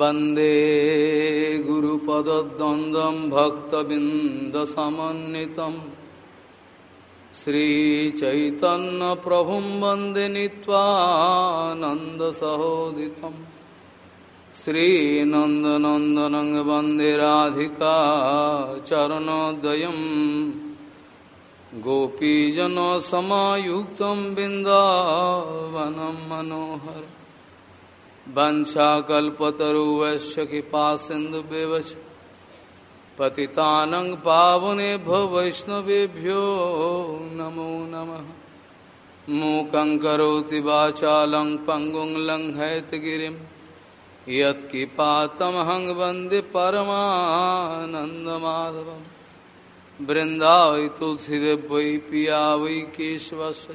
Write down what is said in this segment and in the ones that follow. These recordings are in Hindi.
वंदे गुरुपदद्वन्द्वं भक्तबिन्दसमन्वितम् श्रीचैतन्यप्रभुं वंदे नीत्वानन्दसहोदितम् श्रीनन्दनन्दनं वंदे राधिका चरणोदयम् गोपीजनसमायुक्तं बिन्दावनं मनोहर वंशाकल्पतरुवश्य कृपा सिन्धुव्यवच पतितानं पावनेभ्यो वैष्णवेभ्यो नमो नमः। मूकं करोति वाचालं पङ्गुं लङ्घयतगिरिं यत्किपातमहं वंदे परमानन्दमाधवम्। वृंदावै तुलसीदेव वै पिया वै केशवस्य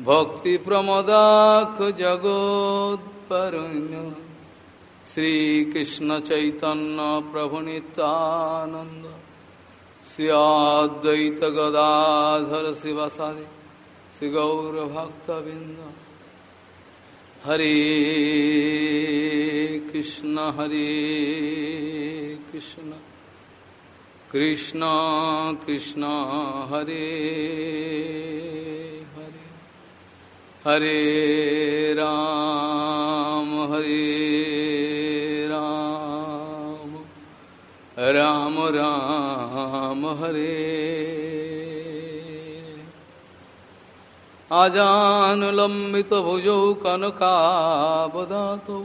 भक्तिप्रमदाख जगोत्परुण्य श्रीकृष्ण चैतन्य प्रभु नित्यानंद सियाद्वैत गदाधर शिवसादि श्री गौरभक्तबिंद हरे कृष्ण हरे कृष्ण। कृष्ण कृष्ण, हरे हरे राम हरे राम। राम राम, हरे। आजानुलम्बित भुजौ कनकावदातौ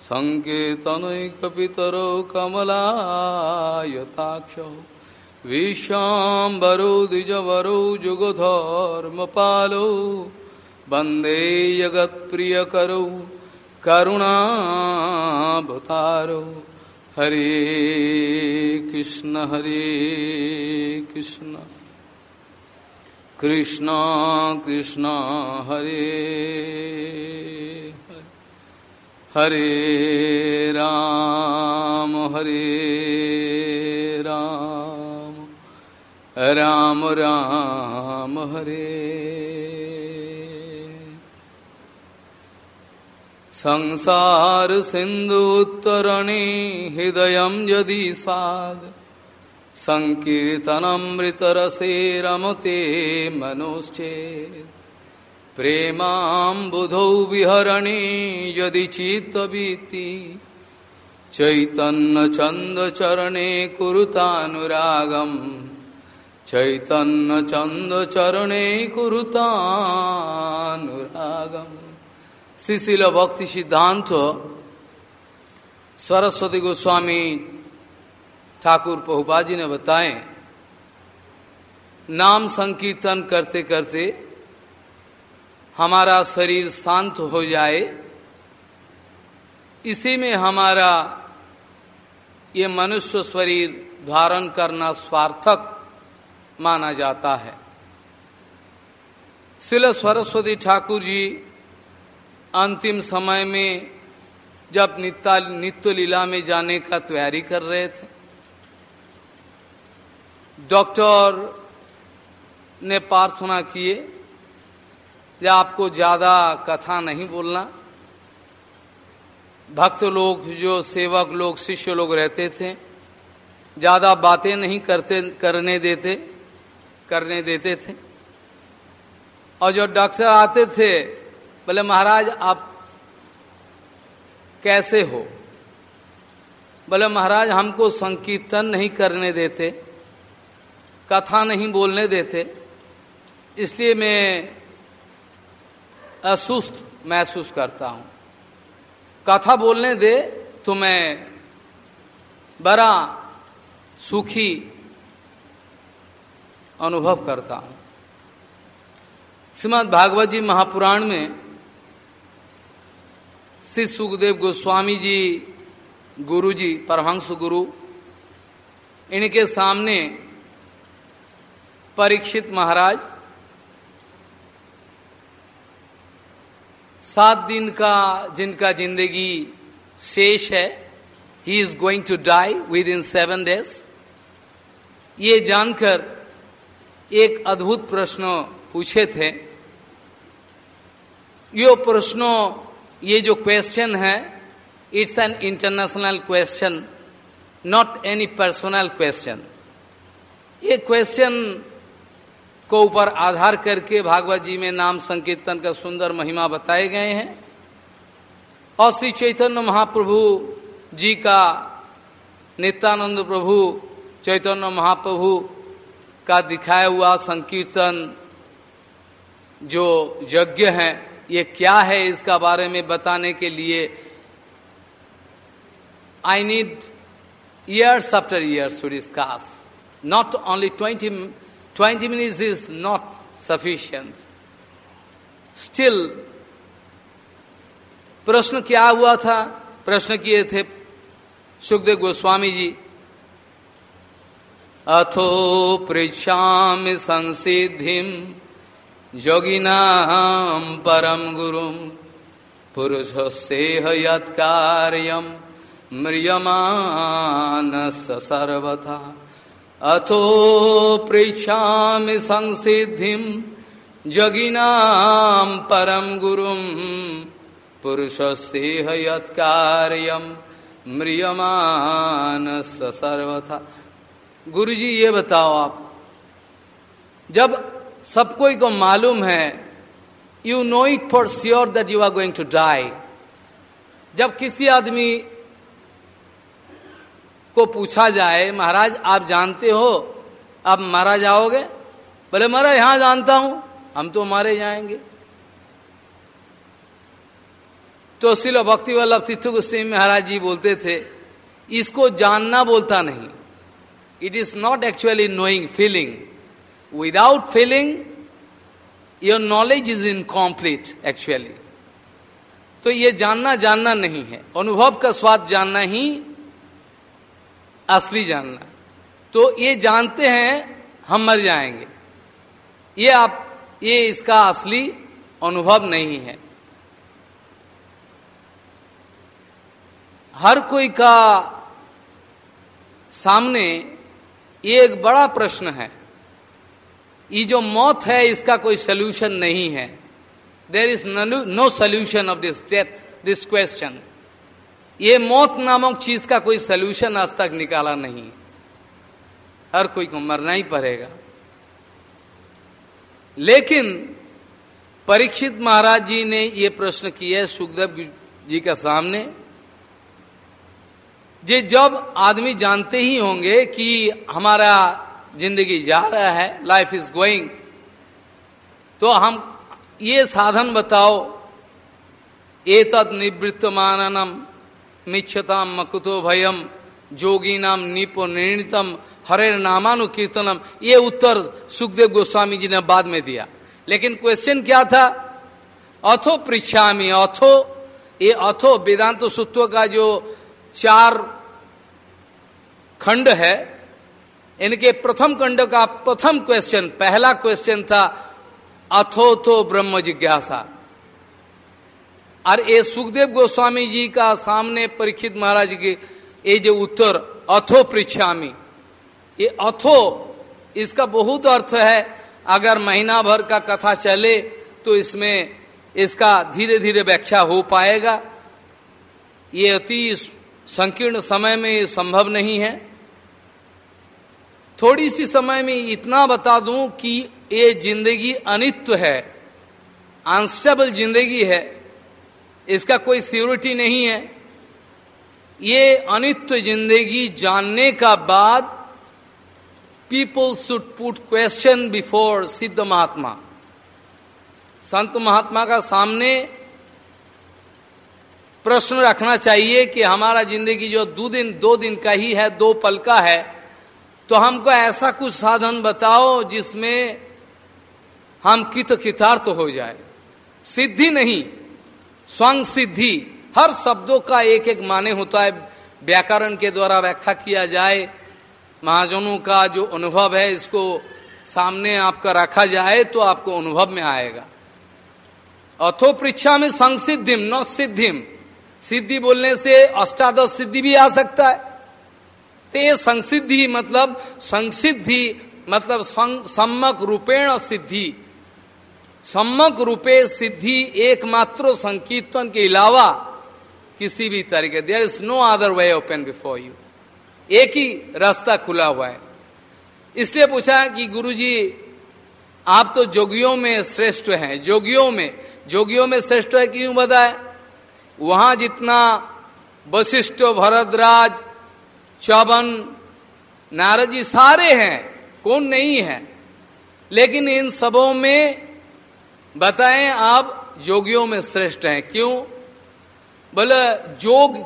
सङ्केतनैकपितरौ कमलायताक्षौ। विश्वाम्बरौ, द्विजवरौ, जुगधर्मपालौ वंदे जगत्प्रियकरौ, करुणावतारौ। हरे कृष्ण हरे कृष्ण। कृष्ण कृष्ण, हरे हरे। राम हरे राम। राम राम, हरे। संसार सिंधु उत्तरणे हृदय यदि स्वाद संकीर्तनमृतरसे रमते मनोश्चेत्। प्रेमाबुधौ विहरणे यदि चित्तवीति चैतन्यचन्दचरणे कुरुतानुरागम् चैतन्यचन्दचरणे कुरुतानुरागम्। शिशिल भक्ति सिद्धांत, सरस्वती गोस्वामी ठाकुर पहुपा जी ने बताए, नाम संकीर्तन करते करते हमारा शरीर शांत हो जाए। इसी में हमारा ये मनुष्य शरीर धारण करना स्वार्थक माना जाता है। शिल सरस्वती ठाकुर जी अंतिम समय में जब नित्या, नित्य लीला में जाने का तैयारी कर रहे थे, डॉक्टर ने प्रार्थना किए या आपको ज़्यादा कथा नहीं बोलना। भक्त लोग, जो सेवक लोग, शिष्य लोग रहते थे, ज़्यादा बातें नहीं करते, करने देते करने देते थे। और जो डॉक्टर आते थे बोले, महाराज, आप कैसे हो? बोले, महाराज, हमको संकीर्तन नहीं करने देते, कथा नहीं बोलने देते, इसलिए मैं असुस्त महसूस करता हूँ। कथा बोलने दे तो मैं बड़ा सुखी अनुभव करता हूँ। श्रीमद भागवत जी महापुराण में श्री सुखदेव गोस्वामी जी गुरु जी परमहंस गुरु, इनके सामने परीक्षित महाराज, सात दिन का जिनका ज़िंदगी शेष है ही is going to die within seven days ये जानकर एक अद्भुत प्रश्न पूछे थे। यो प्रश्नों ये जो क्वेश्चन है it's an international question not any personal question ये क्वेश्चन को ऊपर आधार करके भागवत जी में नाम संकीर्तन का सुंदर महिमा बताए गए हैं। और श्री चैतन्य महाप्रभु जी का, नित्यानंद प्रभु, चैतन्य महाप्रभु का दिखाया हुआ संकीर्तन जो यज्ञ है ये क्या है इसका बारे में बताने के लिए I need years after years to discuss not only twenty 20 minutes is not sufficient. Still, प्रश्न क्या हुआ था? प्रश्न किए थे सुखदेव गोस्वामी जी। अथो पृछा संसिधि योगिनाम परम गुरु पुरुष से यत्कार्यम म्रियमान सर्वथा। अथो पृछा संसिधि परम गुरु पुरुष से यत्कार्यम म्रियमान सर्वथा। गुरु जी ये बताओ आप, जब सब कोई को मालूम है you know it for sure that you are going to die जब किसी आदमी को पूछा जाए, महाराज, आप जानते हो? आप मारा जाओगे? बोले मारा यहाँ जानता हूँ। हम तो मारे जाएँगे. तो सिलो भक्ति वल्लभ तीर्थ गोस्वी महाराज जी बोलते थे। इसको जानना बोलता नहीं। It is not actually knowing feeling without feeling your knowledge is incomplete actually तो ये जानना जानना नहीं है। अनुभव का स्वाद जानना ही असली जानना। तो ये जानते हैं, हम मर जाएँगे। ये आप, ये इसका असली अनुभव नहीं है। हर कोई का सामने एक बड़ा प्रश्न है। ये जो मौत है, इसका कोई सोल्यूशन नहीं है। There is no solution of this death this question ये मौत नामक चीज़ का कोई सोल्यूशन आज तक निकाला नहीं। हर कोई को मरना ही पड़ेगा। लेकिन परीक्षित महाराज जी ने ये प्रश्न किया है सुखदेव जी का सामने। जे जब आदमी जानते ही होंगे कि हमारा ज़िंदगी जा रहा है लाइफ इज़ गोइंग तो हम ये साधन बताओ। एतद निवृत्त माननम मिच्छताम, मकुतो भयम जोगी नाम निपो निर्णितम हरे नामानुकीर्तनम। ये उत्तर सुखदेव गोस्वामी जी ने बाद में दिया। लेकिन क्वेश्चन क्या था? अथो पृछामी अथो, ये अथो वेदांत सूत्रों का जो चार खंड है इनके प्रथम खंड का प्रथम क्वेश्चन पहला क्वेश्चन था अथो तो ब्रह्म जिज्ञासा। और ये सुखदेव गोस्वामी जी का सामने परीक्षित महाराज के, ये जो उत्तर, अथो पृछामी ये अथो, इसका बहुत अर्थ है, अगर महीना भर का कथा चले तो इसमें इसका धीरे धीरे व्याख्या हो पाएगा। ये अति संकीर्ण समय में संभव नहीं है। थोड़ी सी समय में इतना बता दूँ कि ये ज़िंदगी अनित्व है अनस्टेबल ज़िंदगी है, इसका कोई सिक्योरिटी नहीं है। ये अनित्व ज़िंदगी जानने का बाद people should put question before सिद्ध महात्मा। संत महात्मा का सामने प्रश्न रखना चाहिए कि हमारा ज़िंदगी जो दो दिन दो दिन का ही है, दो पल का है तो हमको ऐसा कुछ साधन बताओ जिसमें हम कित कितार्थ हो जाए। सिद्धि नहीं, स्वंग सिद्धि। हर शब्दों का एक एक माने होता है। व्याकरण के द्वारा व्याख्या किया जाए, महाजनों का जो अनुभव है, इसको सामने आपका रखा जाए तो आपको अनुभव में आएगा। अथो परीक्षा में संसिद्धिम न सिद्धिम सिद्धि बोलने से अष्टादश सिद्धि भी आ सकता है। तो संसिद्धि मतलब संसिद्धि मतलब सम्मक रूपेण सिद्धि। सम्मक रूपे सिद्धि एकमात्र संकीर्तन के अलावा किसी भी तरीके there is no other way open before you एक ही रास्ता खुला हुआ है। इसलिए पूछा कि गुरुजी, आप तो जोगियों में श्रेष्ठ हैं। जोगियों में जोगियों में श्रेष्ठ है क्यों बताए? वहाँ जितना वशिष्ठ भरद्राज चौबन नारद जी सारे हैं, कौन नहीं है? लेकिन इन सबों में बताएँ, आप जोगियों में श्रेष्ठ हैं। क्यों? बोले, जोग,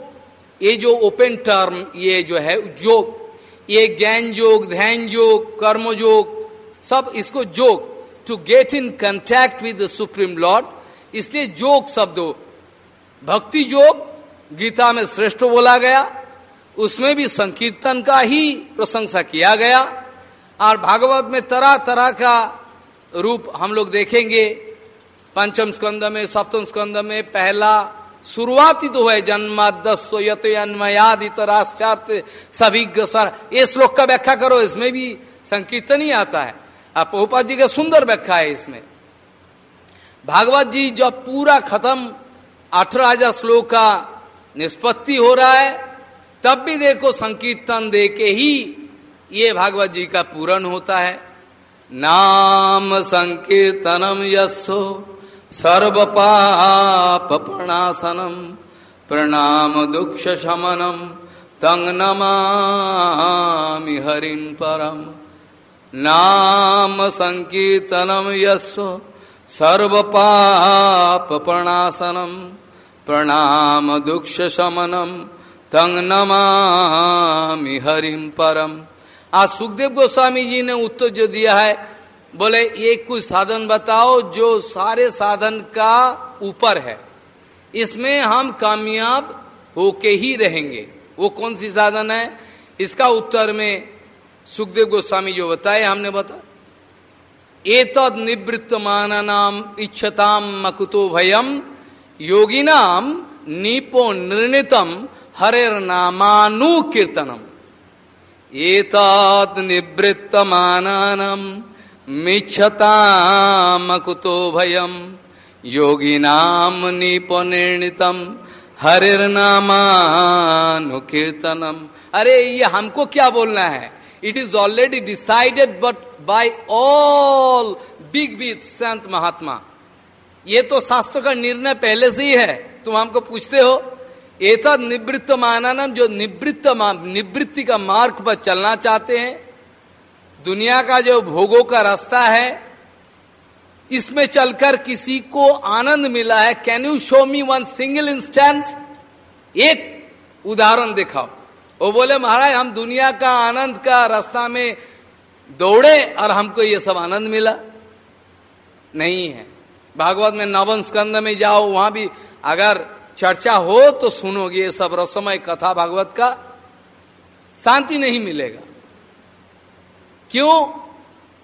ये जो ओपन टर्म, ये जो है जोग, ये ज्ञान योग ध्यान योग कर्म योग सब इसको जोग to get in contact with the supreme lord इसलिए जोग शब्द भक्ति योग गीता में श्रेष्ठ बोला गया। उसमें भी संकीर्तन का ही प्रशंसा किया गया। और भागवत में तरह तरह का रूप हम लोग देखेंगे। पंचम स्कंद में, सप्तम स्कंद में, पहला, शुरुआती तो है जन्मादस्व यतन्मयादितराश्चार्थ सभी सर। ये श्लोक का व्याख्या करो, इसमें भी संकीर्तन ही आता है। आप पहुपा जी का सुंदर व्याख्या है इसमें। भागवत जी जब पूरा खत्म, अठारह हज़ार श्लोक का निष्पत्ति हो रहा है तब भी देखो संकीर्तन दे के ही ये भागवत जी का पूरण होता है। नाम संकीर्तनम यशो सर्व पाप प्रणासनम प्रणाम दुख शमनम तंग नमामि हरिम परम। नाम संकीर्तनम यशो सर्व पाप प्रणासनम प्रणाम दुख शमनम तंग नमामि हरिम परम आज सुखदेव गोस्वामी जी ने उत्तर जो दिया है, बोले ये कुछ साधन बताओ जो सारे साधन का ऊपर है। इसमें हम कामयाब होके ही रहेंगे। वो कौन सी साधन है? इसका उत्तर में सुखदेव गोस्वामी जो बताए, हमने बता एतद निवृत्त माननाम इच्छताम मकुतो भयम योगिनाम नीपो निर्णितम हरेर नामानुकीर्तनम। एतद निवृत्त माननम मिच्छतामकुतो भयम। योगिनाम निपनिर्णितम हरिर्नामानुकीर्तनम अरे, ये हमको क्या बोलना है? It is already decided but by all big big संत महात्मा ये तो शास्त्र का निर्णय पहले से ही है। तुम हमको पूछते हो? एतद निवृत्त माननम जो निवृत्त निवृत्ति का मार्ग पर चलना चाहते हैं, दुनिया का जो भोगों का रास्ता है, इसमें चलकर किसी को आनंद मिला है। Can you show me one single instant एक उदाहरण दिखाओ। वो बोले, महाराज, हम दुनिया का आनंद का रास्ता में दौड़े और हमको ये सब आनंद मिला। नहीं है। भागवत में नवन स्कंद में जाओ, वहाँ भी अगर चर्चा हो तो सुनोगे ये सब रसमय कथा भागवत का। शांति नहीं मिलेगा। क्यों?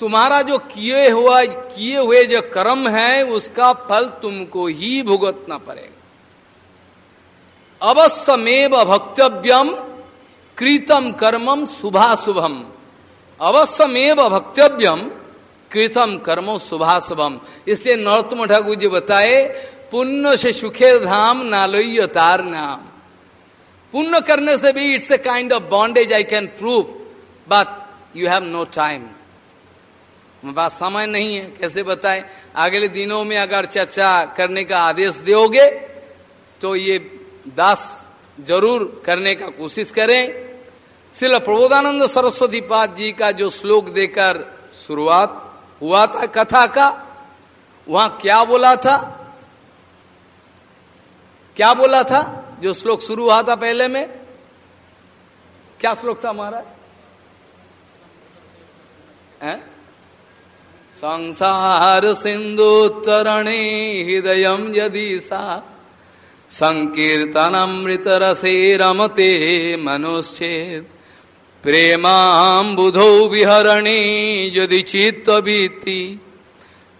तुम्हारा जो किए हुआ, किए हुए जो कर्म है, उसका फल तुमको ही भुगतना पड़ेगा। अवश्यमेव भक्तव्यम कृतम कर्मम शुभाशुभम। अवश्यमेव भक्तव्यम कृतम कर्मो शुभाशुभम। इसलिए नरोत्तम ठाकुर जी बताए पुण्य से सुखे धाम नालोय तार नाम। पुण्य करने से भी it's a kind of bondage I can prove but you have no time बात समय नहीं है, कैसे बताए? अगले दिनों में अगर चर्चा करने का आदेश दोगे तो ये दास ज़रूर करने का कोशिश करें। सिर्फ़ प्रबोधानंद सरस्वती पाद जी का जो श्लोक देकर शुरुआत हुआ था, कथा का, वहाँ क्या बोला था? क्या बोला था? जो श्लोक शुरू हुआ था पहले में? क्या श्लोक था महाराज? संसार सिंधु तरणे हृदय यदि सा संकीर्तनमृत रसे रमते मनुष्ठेद प्रेमाम बुधो विहरणी यदि चित्तवीति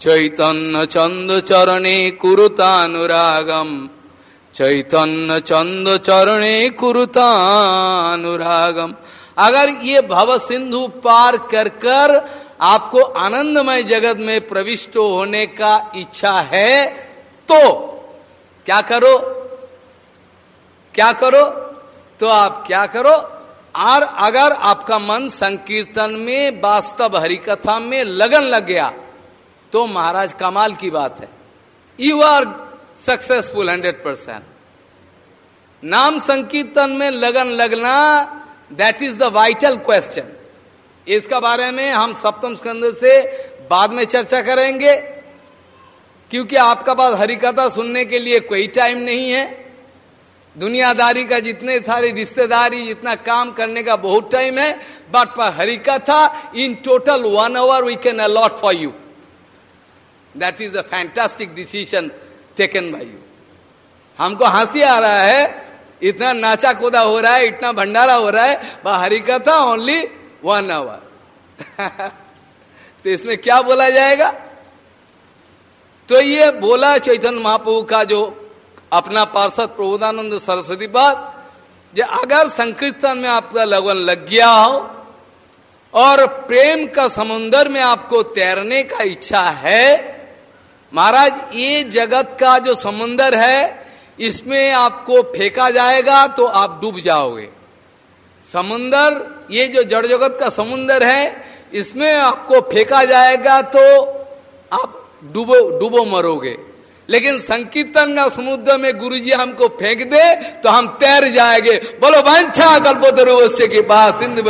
चैतन्य चंद चरणे कुरुतानुरागम। चैतन्य चंद चरणे कुरुतानुरागम। अगर ये भव सिंधु पार कर कर आपको आनंदमय जगत में प्रविष्ट होने का इच्छा है तो क्या करो? क्या करो? तो आप क्या करो? और अगर आपका मन संकीर्तन में, वास्तव हरिकथा में लगन लग गया तो महाराज कमाल की बात है। You are successful hundred percent नाम संकीर्तन में लगन लगना that is the vital question इसका बारे में हम सप्तम स्कंद से बाद में चर्चा करेंगे, क्योंकि आपका पास हरिकथा सुनने के लिए कोई टाइम नहीं है। दुनियादारी का जितने सारे रिश्तेदारी, जितना काम करने का बहुत टाइम है बट पर हरिकथा in total one hour we can allot for you that is a fantastic decision taken you हमको हँसी आ रहा है, इतना नाचा कूदा हो रहा है, इतना भंडारा हो रहा है वह हरिकथा ओनली वन आवर तो इसमें क्या बोला जाएगा? तो ये बोला चैतन्य महाप्रभु का जो अपना पार्षद प्रबोधानंद सरस्वती बात, जो अगर संकीर्तन में आपका लगन लग गया हो, और प्रेम का समुन्दर में आपको तैरने का इच्छा है महाराज, ये जगत का जो समुन्दर है, इसमें आपको फेंका जाएगा तो आप डूब जाओगे। समुन्दर ये जो जड़ जगत का समुन्दर है, इसमें आपको फेंका जाएगा तो आप डूबो डूबो मरोगे। लेकिन संकीर्तन का समुद्र में गुरु जी हमको फेंक दे तो हम तैर जाएँगे। बोलो वंशा कल्पोतरुवश्य के पास, सिंधु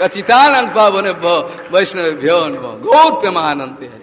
कचितान पावन वैष्णव गौर प्रेमानंद है।